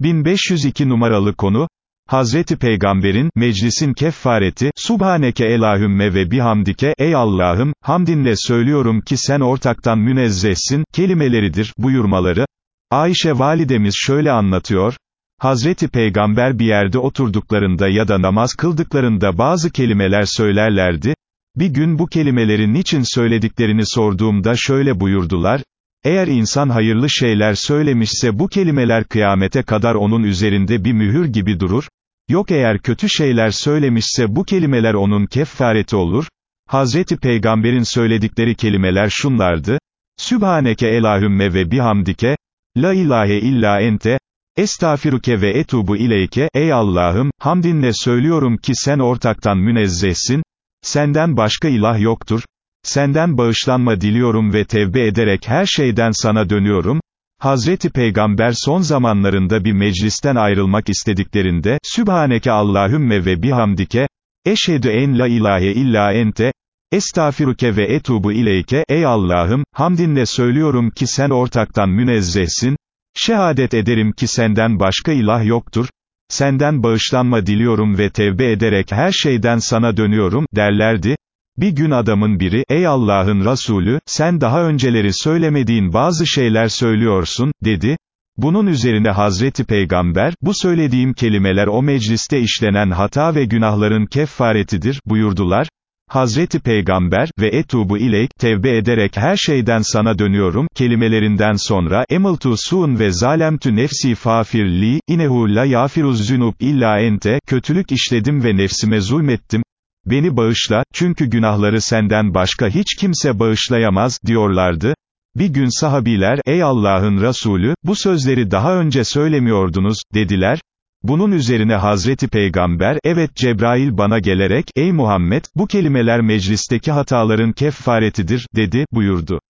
1502 numaralı konu, Hazreti Peygamber'in, meclisin keffareti, Subhaneke elahümme ve bihamdike, ey Allah'ım, hamdinle söylüyorum ki sen ortaktan münezzehsin, kelimeleridir, buyurmaları. Ayşe validemiz şöyle anlatıyor, Hazreti Peygamber bir yerde oturduklarında ya da namaz kıldıklarında bazı kelimeler söylerlerdi, bir gün bu kelimeleri niçin söylediklerini sorduğumda şöyle buyurdular, eğer insan hayırlı şeyler söylemişse bu kelimeler kıyamete kadar onun üzerinde bir mühür gibi durur, yok eğer kötü şeyler söylemişse bu kelimeler onun keffareti olur, Hazreti Peygamber'in söyledikleri kelimeler şunlardı, Sübhaneke elahümme ve bihamdike, La ilahe illa ente, Estağfiruke ve etubu ileyke, ey Allah'ım, hamdinle söylüyorum ki sen ortaktan münezzehsin, senden başka ilah yoktur, senden bağışlanma diliyorum ve tevbe ederek her şeyden sana dönüyorum, Hazreti Peygamber son zamanlarında bir meclisten ayrılmak istediklerinde, Sübhaneke Allahümme ve bihamdike, Eşhedü en la ilahe illa ente, Estağfiruke ve etubu ileyke, ey Allah'ım, hamdinle söylüyorum ki sen ortaktan münezzehsin, şehadet ederim ki senden başka ilah yoktur, senden bağışlanma diliyorum ve tevbe ederek her şeyden sana dönüyorum, derlerdi, bir gün adamın biri, ey Allah'ın Resulü, sen daha önceleri söylemediğin bazı şeyler söylüyorsun, dedi. Bunun üzerine Hazreti Peygamber, bu söylediğim kelimeler o mecliste işlenen hata ve günahların keffaretidir, buyurdular. Hazreti Peygamber, ve etubu ileyk, tevbe ederek her şeyden sana dönüyorum, kelimelerinden sonra, emiltu su'un ve zalemtü nefsi fafirli, inehu la yafiruz zünub illa ente, kötülük işledim ve nefsime zulmettim, beni bağışla, çünkü günahları senden başka hiç kimse bağışlayamaz, diyorlardı. Bir gün sahabiler, ey Allah'ın Resulü, bu sözleri daha önce söylemiyordunuz, dediler. Bunun üzerine Hazreti Peygamber, evet Cebrail bana gelerek, ey Muhammed, bu kelimeler meclisteki hataların keffaretidir, dedi, buyurdu.